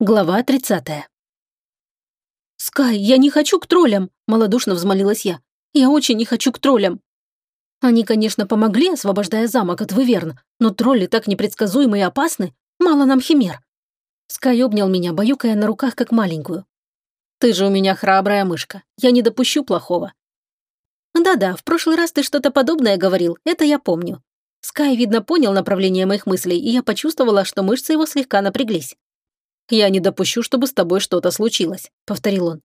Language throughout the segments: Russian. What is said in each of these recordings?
Глава 30. «Скай, я не хочу к троллям!» – малодушно взмолилась я. «Я очень не хочу к троллям!» Они, конечно, помогли, освобождая замок от выверн, но тролли так непредсказуемы и опасны, мало нам химер. Скай обнял меня, баюкая на руках, как маленькую. «Ты же у меня храбрая мышка, я не допущу плохого». «Да-да, в прошлый раз ты что-то подобное говорил, это я помню». Скай, видно, понял направление моих мыслей, и я почувствовала, что мышцы его слегка напряглись. «Я не допущу, чтобы с тобой что-то случилось», — повторил он.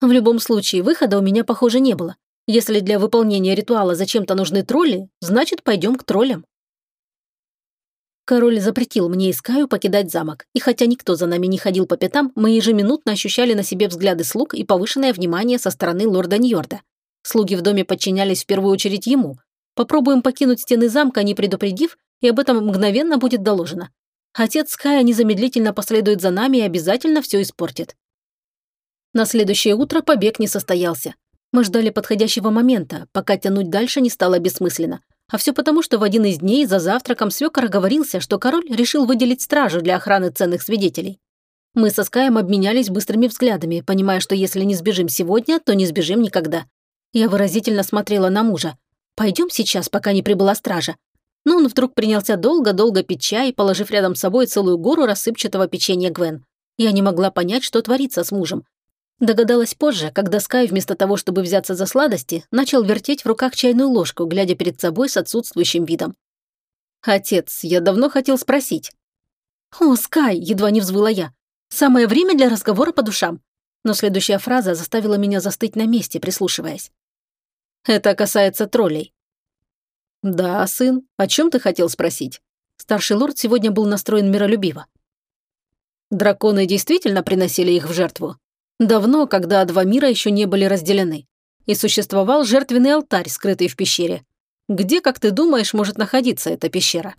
В любом случае, выхода у меня, похоже, не было. Если для выполнения ритуала зачем-то нужны тролли, значит, пойдем к троллям. Король запретил мне и Скаю покидать замок, и хотя никто за нами не ходил по пятам, мы ежеминутно ощущали на себе взгляды слуг и повышенное внимание со стороны лорда Ньорда. Слуги в доме подчинялись в первую очередь ему. Попробуем покинуть стены замка, не предупредив, и об этом мгновенно будет доложено. Отец Ская незамедлительно последует за нами и обязательно все испортит. На следующее утро побег не состоялся. Мы ждали подходящего момента, пока тянуть дальше не стало бессмысленно. А все потому, что в один из дней за завтраком свекор оговорился, что король решил выделить стражу для охраны ценных свидетелей. Мы со Скаем обменялись быстрыми взглядами, понимая, что если не сбежим сегодня, то не сбежим никогда. Я выразительно смотрела на мужа. «Пойдем сейчас, пока не прибыла стража но он вдруг принялся долго-долго пить чай, положив рядом с собой целую гору рассыпчатого печенья Гвен. Я не могла понять, что творится с мужем. Догадалась позже, когда Скай вместо того, чтобы взяться за сладости, начал вертеть в руках чайную ложку, глядя перед собой с отсутствующим видом. «Отец, я давно хотел спросить». «О, Скай!» – едва не взвыла я. «Самое время для разговора по душам». Но следующая фраза заставила меня застыть на месте, прислушиваясь. «Это касается троллей. «Да, сын, о чем ты хотел спросить?» Старший лорд сегодня был настроен миролюбиво. Драконы действительно приносили их в жертву. Давно, когда два мира еще не были разделены. И существовал жертвенный алтарь, скрытый в пещере. Где, как ты думаешь, может находиться эта пещера?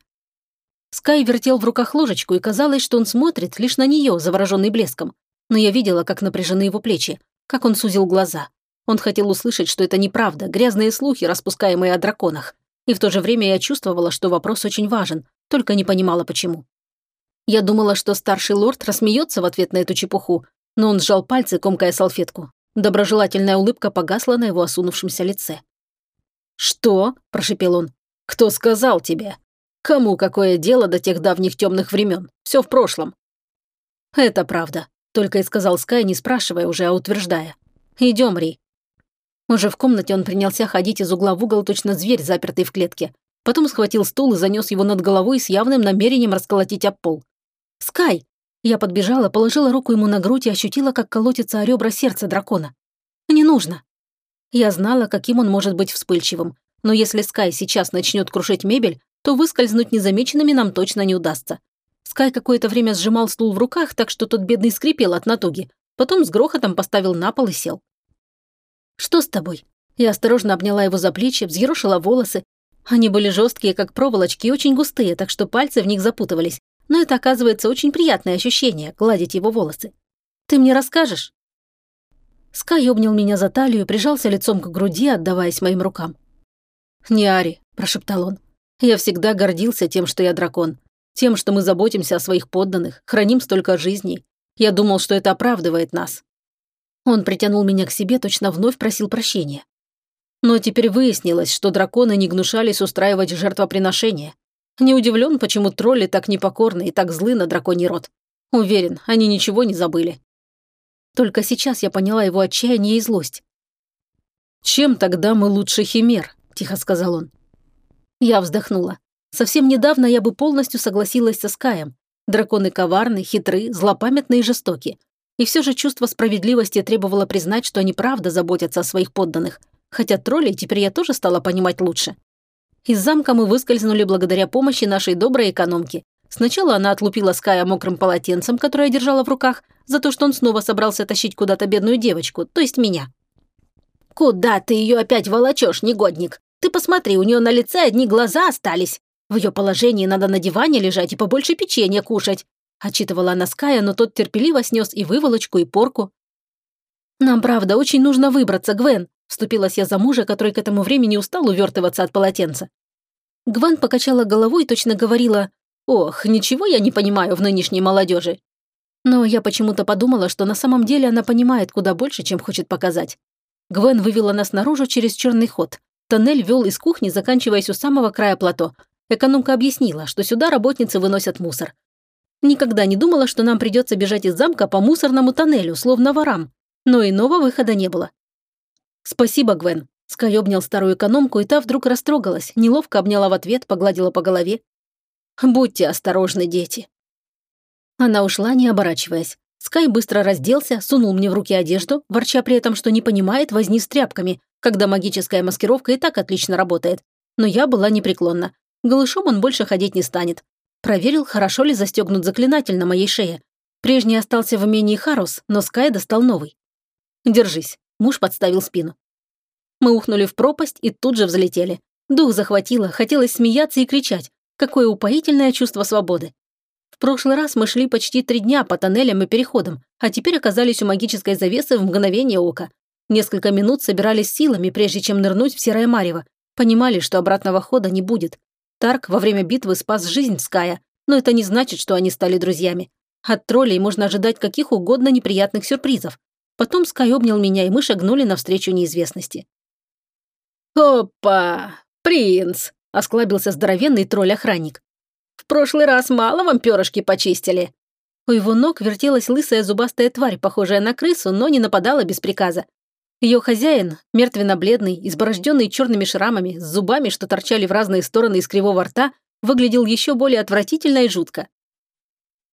Скай вертел в руках ложечку, и казалось, что он смотрит лишь на нее, завороженный блеском. Но я видела, как напряжены его плечи, как он сузил глаза. Он хотел услышать, что это неправда, грязные слухи, распускаемые о драконах. И в то же время я чувствовала, что вопрос очень важен, только не понимала, почему. Я думала, что старший лорд рассмеется в ответ на эту чепуху, но он сжал пальцы, комкая салфетку. Доброжелательная улыбка погасла на его осунувшемся лице. «Что?» – прошепел он. «Кто сказал тебе? Кому какое дело до тех давних темных времен? Все в прошлом». «Это правда», – только и сказал Скай, не спрашивая уже, а утверждая. «Идем, Ри, уже в комнате он принялся ходить из угла в угол, точно зверь, запертый в клетке. Потом схватил стул и занес его над головой с явным намерением расколотить об пол. «Скай!» Я подбежала, положила руку ему на грудь и ощутила, как колотится о ребра сердца дракона. «Не нужно!» Я знала, каким он может быть вспыльчивым. Но если Скай сейчас начнет крушить мебель, то выскользнуть незамеченными нам точно не удастся. Скай какое-то время сжимал стул в руках, так что тот бедный скрипел от натуги. Потом с грохотом поставил на пол и сел. «Что с тобой?» Я осторожно обняла его за плечи, взъерошила волосы. Они были жесткие, как проволочки, и очень густые, так что пальцы в них запутывались. Но это, оказывается, очень приятное ощущение – гладить его волосы. «Ты мне расскажешь?» Скай обнял меня за талию, прижался лицом к груди, отдаваясь моим рукам. «Не Ари», – прошептал он. «Я всегда гордился тем, что я дракон. Тем, что мы заботимся о своих подданных, храним столько жизней. Я думал, что это оправдывает нас. Он притянул меня к себе, точно вновь просил прощения. Но теперь выяснилось, что драконы не гнушались устраивать жертвоприношения. Не удивлен, почему тролли так непокорны и так злы на драконий род. Уверен, они ничего не забыли. Только сейчас я поняла его отчаяние и злость. «Чем тогда мы лучше химер?» – тихо сказал он. Я вздохнула. Совсем недавно я бы полностью согласилась со Скаем. Драконы коварны, хитры, злопамятны и жестоки. И все же чувство справедливости требовало признать, что они правда заботятся о своих подданных. Хотя троллей теперь я тоже стала понимать лучше. Из замка мы выскользнули благодаря помощи нашей доброй экономки. Сначала она отлупила Ская мокрым полотенцем, которое держала в руках, за то, что он снова собрался тащить куда-то бедную девочку, то есть меня. «Куда ты ее опять волочешь, негодник? Ты посмотри, у нее на лице одни глаза остались. В ее положении надо на диване лежать и побольше печенья кушать. Отчитывала она Ская, но тот терпеливо снес и выволочку, и порку. «Нам, правда, очень нужно выбраться, Гвен», вступилась я за мужа, который к этому времени устал увертываться от полотенца. Гвен покачала головой и точно говорила, «Ох, ничего я не понимаю в нынешней молодежи». Но я почему-то подумала, что на самом деле она понимает куда больше, чем хочет показать. Гвен вывела нас наружу через черный ход. Тоннель вел из кухни, заканчиваясь у самого края плато. Экономка объяснила, что сюда работницы выносят мусор. Никогда не думала, что нам придется бежать из замка по мусорному тоннелю, словно ворам. Но иного выхода не было. «Спасибо, Гвен», – Скай обнял старую экономку, и та вдруг растрогалась, неловко обняла в ответ, погладила по голове. «Будьте осторожны, дети». Она ушла, не оборачиваясь. Скай быстро разделся, сунул мне в руки одежду, ворча при этом, что не понимает возни с тряпками, когда магическая маскировка и так отлично работает. Но я была непреклонна. Голышом он больше ходить не станет. Проверил, хорошо ли застегнут заклинатель на моей шее. Прежний остался в имении Харус, но Скай достал новый. «Держись», – муж подставил спину. Мы ухнули в пропасть и тут же взлетели. Дух захватило, хотелось смеяться и кричать. Какое упоительное чувство свободы. В прошлый раз мы шли почти три дня по тоннелям и переходам, а теперь оказались у магической завесы в мгновение ока. Несколько минут собирались силами, прежде чем нырнуть в серое марево. Понимали, что обратного хода не будет. Тарк во время битвы спас жизнь Ская, но это не значит, что они стали друзьями. От троллей можно ожидать каких угодно неприятных сюрпризов. Потом Скай обнял меня, и мы шагнули навстречу неизвестности. «Опа! Принц!» – осклабился здоровенный тролль-охранник. «В прошлый раз мало вам перышки почистили?» У его ног вертелась лысая зубастая тварь, похожая на крысу, но не нападала без приказа. Ее хозяин, мертвенно-бледный, изборожденный черными шрамами, с зубами, что торчали в разные стороны из кривого рта, выглядел еще более отвратительно и жутко.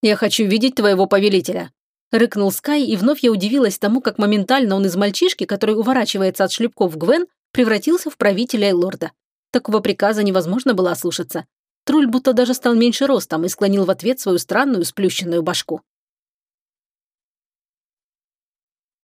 «Я хочу видеть твоего повелителя», — рыкнул Скай, и вновь я удивилась тому, как моментально он из мальчишки, который уворачивается от шлепков Гвен, превратился в правителя и лорда. Такого приказа невозможно было ослушаться. Труль будто даже стал меньше ростом и склонил в ответ свою странную сплющенную башку.